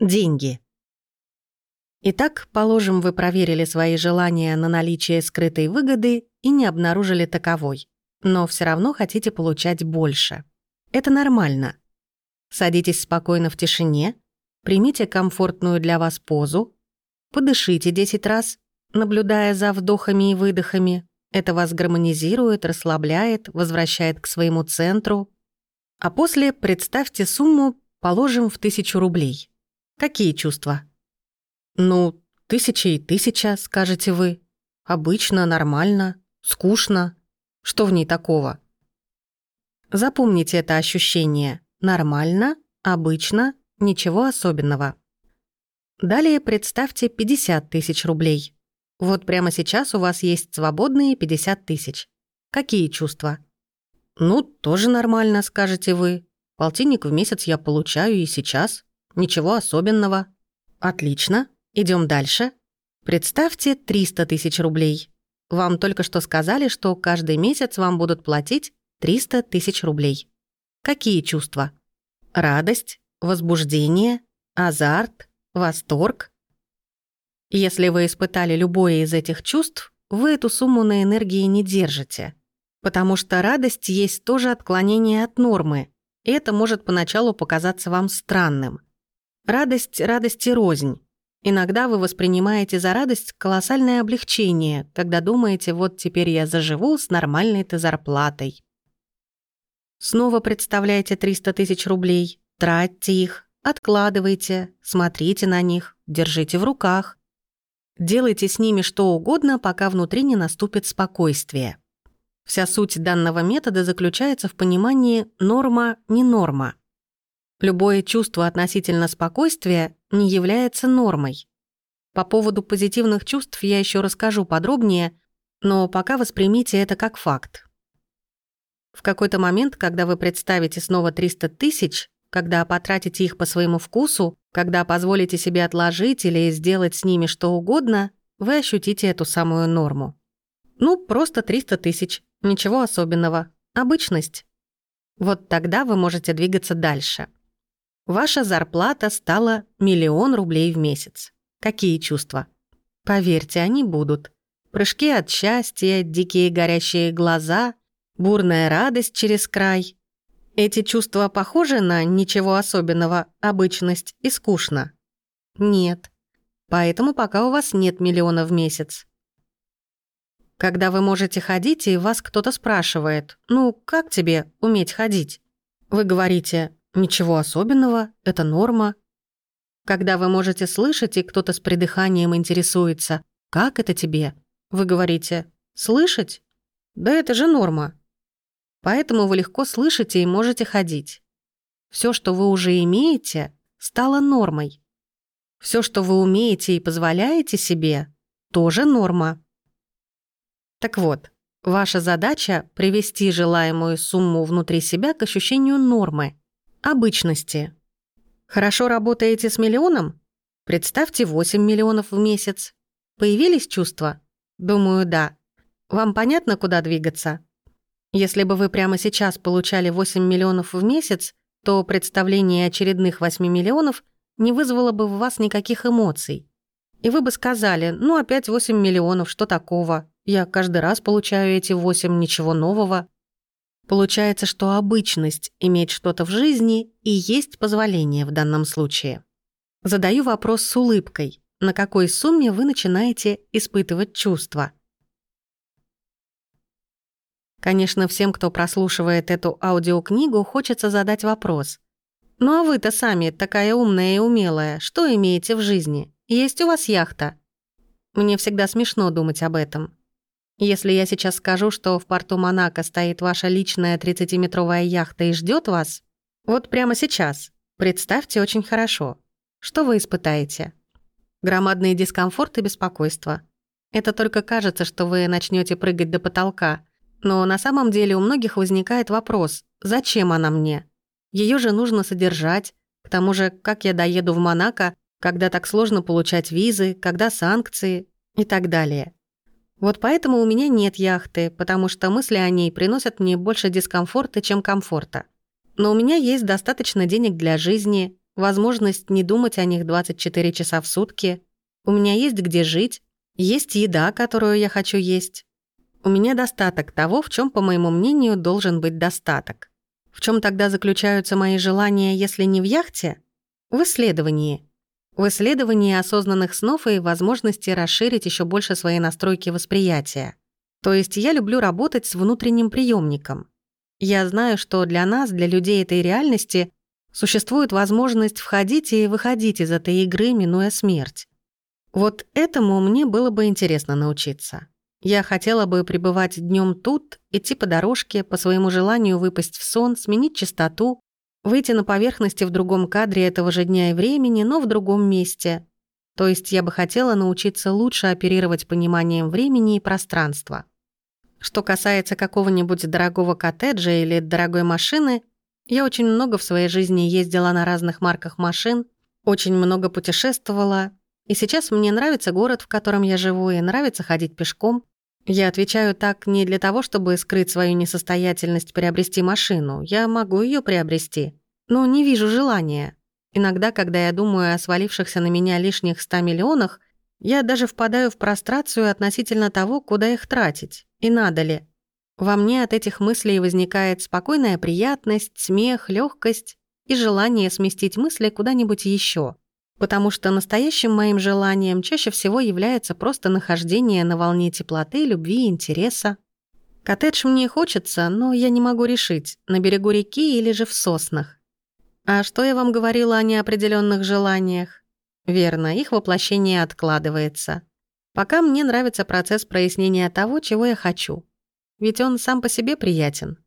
Деньги. Итак, положим, вы проверили свои желания на наличие скрытой выгоды и не обнаружили таковой, но все равно хотите получать больше. Это нормально. Садитесь спокойно в тишине, примите комфортную для вас позу, подышите 10 раз, наблюдая за вдохами и выдохами. Это вас гармонизирует, расслабляет, возвращает к своему центру. А после представьте сумму, положим, в тысячу рублей. Какие чувства? Ну, тысяча и тысяча, скажете вы. Обычно, нормально, скучно. Что в ней такого? Запомните это ощущение. Нормально, обычно, ничего особенного. Далее представьте 50 тысяч рублей. Вот прямо сейчас у вас есть свободные 50 тысяч. Какие чувства? Ну, тоже нормально, скажете вы. Полтинник в месяц я получаю и сейчас. Ничего особенного. Отлично. Идем дальше. Представьте 300 тысяч рублей. Вам только что сказали, что каждый месяц вам будут платить 300 тысяч рублей. Какие чувства? Радость, возбуждение, азарт, восторг. Если вы испытали любое из этих чувств, вы эту сумму на энергии не держите. Потому что радость есть тоже отклонение от нормы, и это может поначалу показаться вам странным – Радость радости рознь. Иногда вы воспринимаете за радость колоссальное облегчение, когда думаете, вот теперь я заживу с нормальной-то зарплатой. Снова представляете 300 тысяч рублей, тратьте их, откладывайте, смотрите на них, держите в руках. Делайте с ними что угодно, пока внутри не наступит спокойствие. Вся суть данного метода заключается в понимании норма-не норма. Любое чувство относительно спокойствия не является нормой. По поводу позитивных чувств я еще расскажу подробнее, но пока воспримите это как факт. В какой-то момент, когда вы представите снова 300 тысяч, когда потратите их по своему вкусу, когда позволите себе отложить или сделать с ними что угодно, вы ощутите эту самую норму. Ну, просто 300 тысяч, ничего особенного, обычность. Вот тогда вы можете двигаться дальше. Ваша зарплата стала миллион рублей в месяц. Какие чувства? Поверьте, они будут. Прыжки от счастья, дикие горящие глаза, бурная радость через край. Эти чувства похожи на ничего особенного, обычность и скучно? Нет. Поэтому пока у вас нет миллиона в месяц. Когда вы можете ходить, и вас кто-то спрашивает, «Ну, как тебе уметь ходить?» Вы говорите, Ничего особенного, это норма. Когда вы можете слышать, и кто-то с придыханием интересуется, как это тебе, вы говорите «слышать?» Да это же норма. Поэтому вы легко слышите и можете ходить. Все, что вы уже имеете, стало нормой. Все, что вы умеете и позволяете себе, тоже норма. Так вот, ваша задача — привести желаемую сумму внутри себя к ощущению нормы — Обычности. Хорошо работаете с миллионом? Представьте 8 миллионов в месяц. Появились чувства? Думаю, да. Вам понятно, куда двигаться? Если бы вы прямо сейчас получали 8 миллионов в месяц, то представление очередных 8 миллионов не вызвало бы в вас никаких эмоций. И вы бы сказали, ну опять 8 миллионов, что такого? Я каждый раз получаю эти 8, ничего нового. Получается, что обычность иметь что-то в жизни и есть позволение в данном случае. Задаю вопрос с улыбкой. На какой сумме вы начинаете испытывать чувства? Конечно, всем, кто прослушивает эту аудиокнигу, хочется задать вопрос. Ну а вы-то сами такая умная и умелая, что имеете в жизни? Есть у вас яхта? Мне всегда смешно думать об этом. Если я сейчас скажу, что в порту Монако стоит ваша личная 30-метровая яхта и ждет вас, вот прямо сейчас, представьте очень хорошо, что вы испытаете? Громадный дискомфорт и беспокойство. Это только кажется, что вы начнете прыгать до потолка, но на самом деле у многих возникает вопрос, зачем она мне? Ее же нужно содержать. К тому же, как я доеду в Монако, когда так сложно получать визы, когда санкции и так далее. Вот поэтому у меня нет яхты, потому что мысли о ней приносят мне больше дискомфорта, чем комфорта. Но у меня есть достаточно денег для жизни, возможность не думать о них 24 часа в сутки. У меня есть где жить, есть еда, которую я хочу есть. У меня достаток того, в чем, по моему мнению, должен быть достаток. В чем тогда заключаются мои желания, если не в яхте? В исследовании. В исследовании осознанных снов и возможности расширить еще больше свои настройки восприятия. То есть я люблю работать с внутренним приемником. Я знаю, что для нас, для людей этой реальности, существует возможность входить и выходить из этой игры, минуя смерть. Вот этому мне было бы интересно научиться. Я хотела бы пребывать днем тут, идти по дорожке, по своему желанию выпасть в сон, сменить частоту, выйти на поверхности в другом кадре этого же дня и времени, но в другом месте. То есть я бы хотела научиться лучше оперировать пониманием времени и пространства. Что касается какого-нибудь дорогого коттеджа или дорогой машины, я очень много в своей жизни ездила на разных марках машин, очень много путешествовала, и сейчас мне нравится город, в котором я живу, и нравится ходить пешком. Я отвечаю так не для того, чтобы скрыть свою несостоятельность приобрести машину. Я могу ее приобрести, но не вижу желания. Иногда, когда я думаю о свалившихся на меня лишних 100 миллионах, я даже впадаю в прострацию относительно того, куда их тратить и надо ли. Во мне от этих мыслей возникает спокойная приятность, смех, легкость и желание сместить мысли куда-нибудь еще потому что настоящим моим желанием чаще всего является просто нахождение на волне теплоты, любви и интереса. Коттедж мне хочется, но я не могу решить, на берегу реки или же в соснах. А что я вам говорила о неопределенных желаниях? Верно, их воплощение откладывается. Пока мне нравится процесс прояснения того, чего я хочу. Ведь он сам по себе приятен.